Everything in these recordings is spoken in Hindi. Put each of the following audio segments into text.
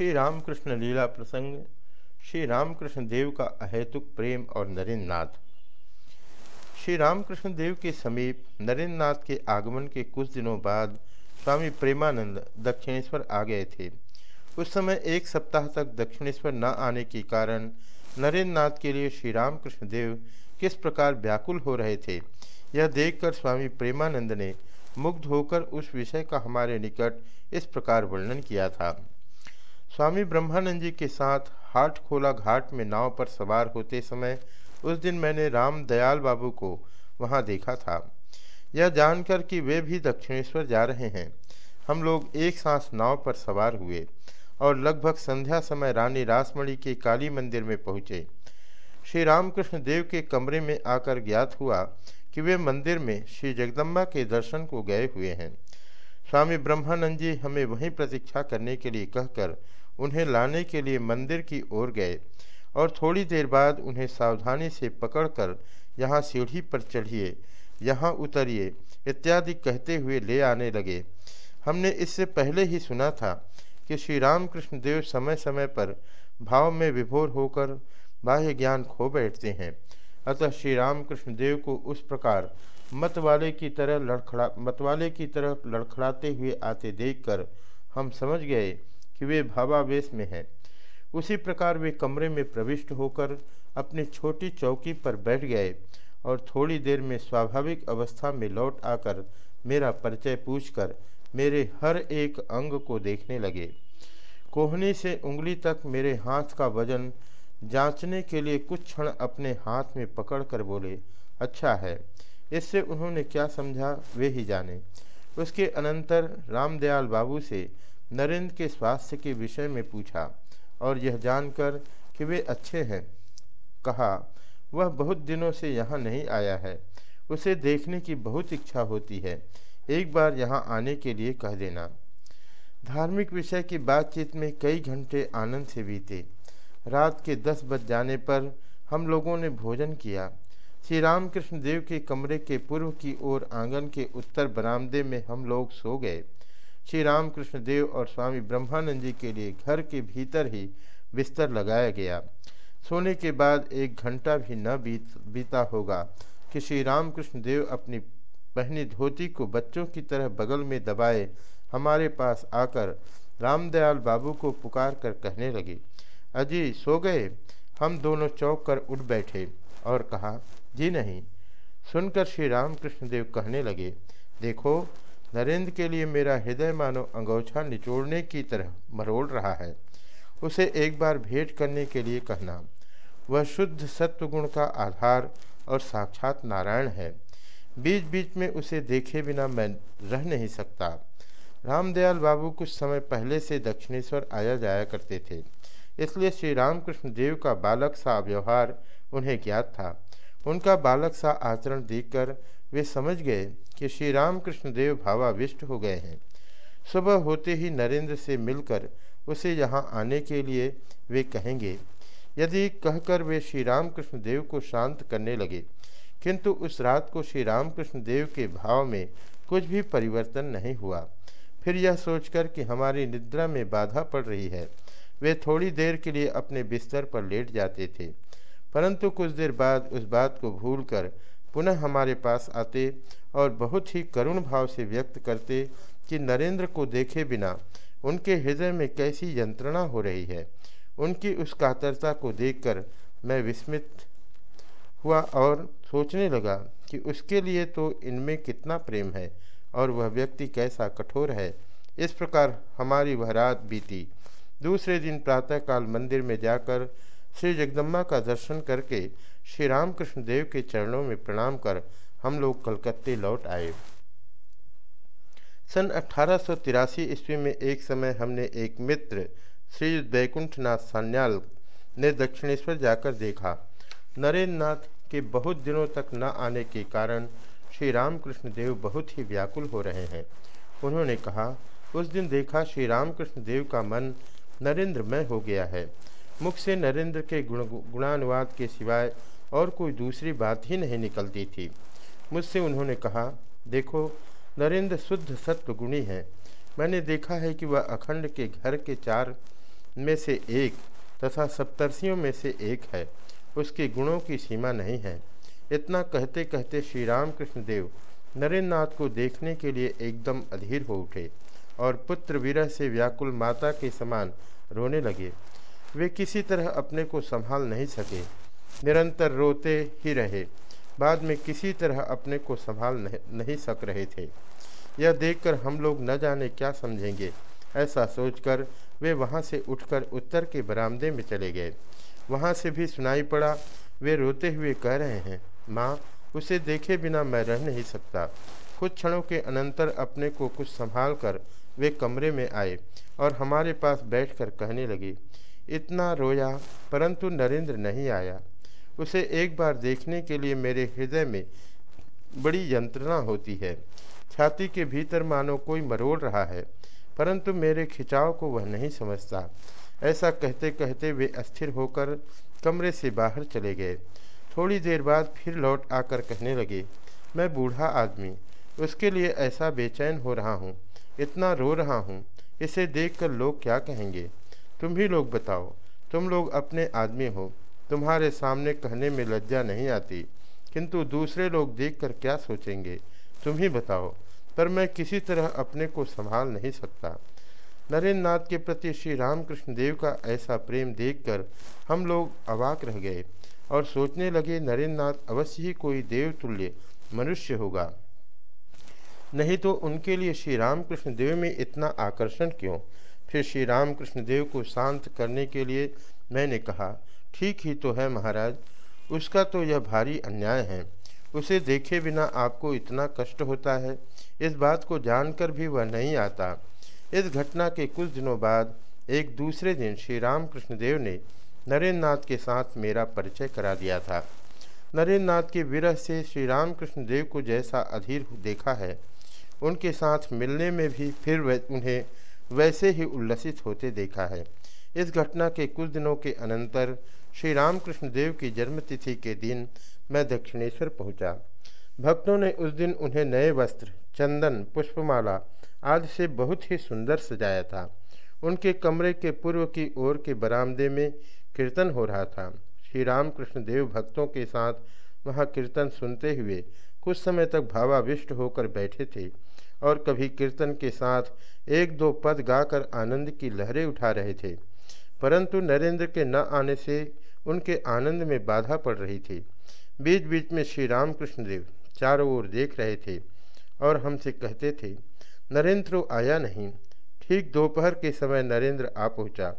श्री रामकृष्ण लीला प्रसंग श्री रामकृष्ण देव का अहेतुक प्रेम और नरेंद्र नाथ श्री रामकृष्ण देव के समीप नरेंद्र नाथ के आगमन के कुछ दिनों बाद स्वामी प्रेमानंद दक्षिणेश्वर आ गए थे। उस समय एक सप्ताह तक दक्षिणेश्वर न आने के कारण नरेंद्र नाथ के लिए श्री रामकृष्ण देव किस प्रकार व्याकुल हो रहे थे, यह देखकर स्वामी प्रेमानंद ने मुग्ध होकर उस विषय का हमारे निकट इस प्रकार वर्णन किया था। स्वामी ब्रह्मानंद जी के साथ हाट खोला घाट में नाव पर सवार होते समय उस दिन मैंने राम दयाल बाबू को वहाँ देखा था। यह जानकर कि वे भी दक्षिणेश्वर जा रहे हैं। हम लोग एक सांस नाव पर सवार हुए और लगभग संध्या समय रानी रासमणि के काली मंदिर में पहुँचे। श्री रामकृष्ण देव के कमरे में आकर ज्ञात हुआ कि वे मंदिर में श्री जगदम्बा के दर्शन को गए हुए हैं। स्वामी ब्रह्मानंद जी हमें वहीं प्रतीक्षा करने के लिए कहकर उन्हें लाने के लिए मंदिर की ओर गए और थोड़ी देर बाद उन्हें सावधानी से पकड़कर यहाँ सीढ़ी पर चढ़िए, यहाँ उतरिए इत्यादि कहते हुए ले आने लगे। हमने इससे पहले ही सुना था कि श्री रामकृष्ण देव समय समय पर भाव में विभोर होकर बाह्य ज्ञान खो बैठते हैं। अतः श्री रामकृष्ण देव को उस प्रकार मतवाले की तरह लड़खड़ा, मतवाले की तरह लड़खड़ाते हुए आते देखकर हम समझ गए कि वे भावावेश में हैं। उसी प्रकार वे कमरे में प्रविष्ट होकर अपनी छोटी चौकी पर बैठ गए और थोड़ी देर में स्वाभाविक अवस्था में लौट आकर मेरा परिचय पूछकर मेरे हर एक अंग को देखने लगे। कोहनी से उंगली तक मेरे हाथ का वज़न जांचने के लिए कुछ क्षण अपने हाथ में पकड़कर बोले अच्छा है, इससे उन्होंने क्या समझा वे ही जाने। उसके अनंतर रामदयाल बाबू से नरेंद्र के स्वास्थ्य के विषय में पूछा और यह जानकर कि वे अच्छे हैं। कहा, वह बहुत दिनों से यहाँ नहीं आया है। उसे देखने की बहुत इच्छा होती है। एक बार यहाँ आने के लिए कह देना। धार्मिक विषय की बातचीत में कई घंटे आनंद से बीते। रात के दस बज जाने पर हम लोगों ने भोजन किया। श्री रामकृष्ण देव के कमरे के पूर्व की ओर आँगन के उत्तर बरामदे में हम लोग सो गए। श्री रामकृष्ण देव और स्वामी ब्रह्मानंद जी के लिए घर के भीतर ही बिस्तर लगाया गया। सोने के बाद एक घंटा भी न बीत, बीता होगा कि श्री रामकृष्ण देव अपनी पहनी धोती को बच्चों की तरह बगल में दबाए हमारे पास आकर रामदयाल बाबू को पुकार कर कहने लगे, अजी, सो गए? हम दोनों चौक कर उठ बैठे। और कहा, जी नहीं। सुनकर श्री रामकृष्ण देव कहने लगे, देखो नरेंद्र के लिए मेरा हृदय मानो अंगोछा निचोड़ने की तरह मरोड़ रहा है। उसे एक बार भेंट करने के लिए कहना। वह शुद्ध सत्वगुण का आधार और साक्षात नारायण है। बीच बीच में उसे देखे बिना मैं रह नहीं सकता। रामदयाल बाबू कुछ समय पहले से दक्षिणेश्वर आया जाया करते थे। इसलिए श्री रामकृष्ण देव का बालक सा व्यवहार उन्हें ज्ञात था। उनका बालक सा आचरण देखकर वे समझ गए कि श्री रामकृष्ण देव भावाविष्ट हो गए हैं। सुबह होते ही नरेंद्र से मिलकर उसे यहाँ आने के लिए वे कहेंगे, यदि कहकर वे श्री रामकृष्ण देव को शांत करने लगे, किंतु उस रात को श्री रामकृष्ण देव के भाव में कुछ भी परिवर्तन नहीं हुआ। फिर यह सोचकर कि हमारी निद्रा में बाधा पड़ रही है, वे थोड़ी देर के लिए अपने बिस्तर पर लेट जाते थे। परंतु कुछ देर बाद उस बात को भूलकर पुनः हमारे पास आते और बहुत ही करुण भाव से व्यक्त करते कि नरेंद्र को देखे बिना उनके हृदय में कैसी यंत्रणा हो रही है। उनकी उस कातरता को देखकर मैं विस्मित हुआ और सोचने लगा कि उसके लिए तो इनमें कितना प्रेम है और वह व्यक्ति कैसा कठोर है। इस प्रकार हमारी वह रात बीती। दूसरे दिन प्रातःकाल मंदिर में जाकर श्री जगदम्बा का दर्शन करके श्री रामकृष्ण देव के चरणों में प्रणाम कर हम लोग कलकत्ते लौट आए। सन अठारह सौ तिरासी ईस्वी में एक समय हमने एक मित्र, श्री वैकुंठनाथ सान्याल, ने दक्षिणेश्वर जाकर देखा। नरेंद्र नाथ के बहुत दिनों तक न आने के कारण श्री रामकृष्ण देव बहुत ही व्याकुल हो रहे हैं। उन्होंने कहा, उस दिन देखा श्री रामकृष्ण देव का मन नरेंद्रमय हो गया है। मुख से नरेंद्र के गुण, गुणानुवाद के सिवाय और कोई दूसरी बात ही नहीं निकलती थी। मुझसे उन्होंने कहा, देखो, नरेंद्र शुद्ध सत्व गुणी है। मैंने देखा है कि वह अखंड के घर के चार में से एक तथा सप्तर्षियों में से एक है। उसके गुणों की सीमा नहीं है। इतना कहते कहते श्री रामकृष्ण देव नरेंद्र नाथ को देखने के लिए एकदम अधीर हो उठे और पुत्र विरह से व्याकुल माता के समान रोने लगे। वे किसी तरह अपने को संभाल नहीं सके। निरंतर रोते ही रहे। बाद में किसी तरह अपने को संभाल नहीं, सक रहे थे। यह देखकर हम लोग न जाने क्या समझेंगे। ऐसा सोचकर वे वहाँ से उठकर उत्तर के बरामदे में चले गए। वहाँ से भी सुनाई पड़ा वे रोते हुए कह रहे हैं माँ उसे देखे बिना मैं रह नहीं सकता। कुछ क्षणों के अनंतर अपने को कुछ संभाल कर वे कमरे में आए और हमारे पास बैठकर कहने लगे इतना रोया, परंतु नरेंद्र नहीं आया। उसे एक बार देखने के लिए मेरे हृदय में बड़ी यंत्रणा होती है। छाती के भीतर मानो कोई मरोड़ रहा है, परंतु मेरे खिंचाव को वह नहीं समझता। ऐसा कहते कहते वे अस्थिर होकर कमरे से बाहर चले गए। थोड़ी देर बाद फिर लौट आकर कहने लगे, मैं बूढ़ा आदमी, उसके लिए ऐसा बेचैन हो रहा हूँ, इतना रो रहा हूँ, इसे देखकर लोग क्या कहेंगे? तुम ही लोग बताओ। तुम लोग अपने आदमी हो। तुम्हारे सामने कहने में लज्जा नहीं आती। किंतु दूसरे लोग देखकर क्या सोचेंगे? तुम ही बताओ। पर मैं किसी तरह अपने को संभाल नहीं सकता। नरेंद्र नाथ के प्रति श्री रामकृष्ण देव का ऐसा प्रेम देखकर हम लोग अवाक रह गए और सोचने लगे नरेंद्र नाथ अवश्य ही कोई देवतुल्य मनुष्य होगा। नहीं तो उनके लिए श्री रामकृष्ण देव में इतना आकर्षण क्यों? फिर श्री रामकृष्ण देव को शांत करने के लिए मैंने कहा, ठीक ही तो है महाराज, उसका तो यह भारी अन्याय है। उसे देखे बिना आपको इतना कष्ट होता है। इस बात को जानकर भी वह नहीं आता। इस घटना के कुछ दिनों बाद, एक दूसरे दिन श्री रामकृष्ण देव ने नरेंद्र नाथ के साथ मेरा परिचय करा दिया था। नरेंद्र नाथ के विरह से श्री रामकृष्ण देव को जैसा अधीर देखा है, उनके साथ मिलने में भी फिर उन्हें वैसे ही उल्लसित होते देखा है। इस घटना के कुछ दिनों के अनंतर श्री रामकृष्ण देव की जन्मतिथि के दिन मैं दक्षिणेश्वर पहुँचा। भक्तों ने उस दिन उन्हें नए वस्त्र, चंदन, पुष्पमाला आदि से बहुत ही सुंदर सजाया था। उनके कमरे के पूर्व की ओर के बरामदे में कीर्तन हो रहा था। श्री रामकृष्ण देव भक्तों के साथ वहाँ कीर्तन सुनते हुए कुछ समय तक भावाविष्ट होकर बैठे थे और कभी कीर्तन के साथ एक दो पद गाकर आनंद की लहरें उठा रहे थे। परंतु नरेंद्र के न आने से उनके आनंद में बाधा पड़ रही थी। बीच बीच में श्री रामकृष्ण देव चारों ओर देख रहे थे और हमसे कहते थे, नरेंद्र आया नहीं। ठीक दोपहर के समय नरेंद्र आ पहुँचा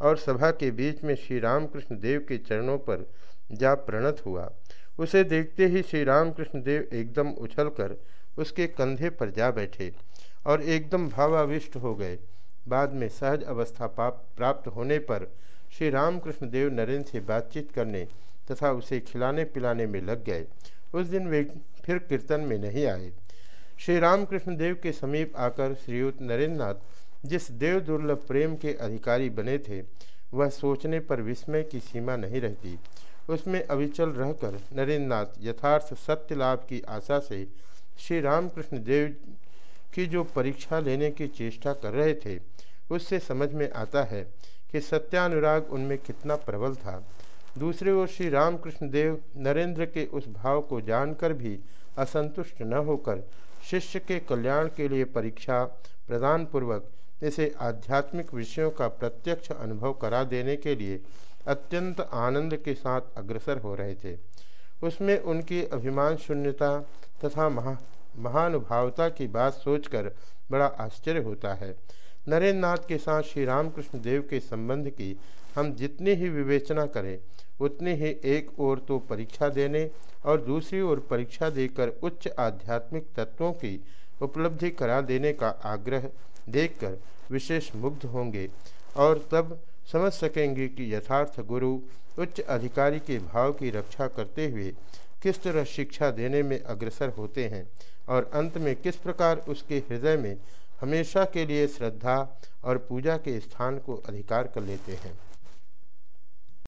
और सभा के बीच में श्री रामकृष्ण देव के चरणों पर जा प्रणत हुआ। उसे देखते ही श्री रामकृष्ण देव एकदम उछलकर उसके कंधे पर जा बैठे और एकदम भावाविष्ट हो गए। बाद में सहज अवस्था प्राप्त होने पर श्री रामकृष्ण देव नरेंद्र से बातचीत करने तथा उसे खिलाने पिलाने में लग गए। उस दिन वे फिर कीर्तन में नहीं आए। श्री रामकृष्ण देव के समीप आकर श्रीयुक्त नरेंद्र नाथ जिस देव दुर्लभ प्रेम के अधिकारी बने थे, वह सोचने पर विस्मय की सीमा नहीं रहती। उसमें अविचल रहकर नरेंद्रनाथ यथार्थ सत्य लाभ की आशा से श्री रामकृष्ण देव की जो परीक्षा लेने की चेष्टा कर रहे थे, उससे समझ में आता है कि सत्यानुराग उनमें कितना प्रबल था। दूसरे ओर श्री रामकृष्ण देव नरेंद्र के उस भाव को जानकर भी असंतुष्ट न होकर शिष्य के कल्याण के लिए परीक्षा प्रदान पूर्वक इसे आध्यात्मिक विषयों का प्रत्यक्ष अनुभव करा देने के लिए अत्यंत आनंद के साथ अग्रसर हो रहे थे। उसमें उनकी अभिमान शून्यता तथा महा, महानुभावता की बात सोचकर बड़ा आश्चर्य होता है। नरेंद्र नाथ के साथ श्री रामकृष्ण देव के संबंध की हम जितनी ही विवेचना करें, उतनी ही एक ओर तो परीक्षा देने और दूसरी ओर परीक्षा देकर उच्च आध्यात्मिक तत्वों की उपलब्धि करा देने का आग्रह देखकर विशेष मुग्ध होंगे और तब समझ सकेंगे कि यथार्थ गुरु उच्च अधिकारी के भाव की रक्षा करते हुए किस तरह शिक्षा देने में अग्रसर होते हैं और अंत में किस प्रकार उसके हृदय में हमेशा के लिए श्रद्धा और पूजा के स्थान को अधिकार कर लेते हैं।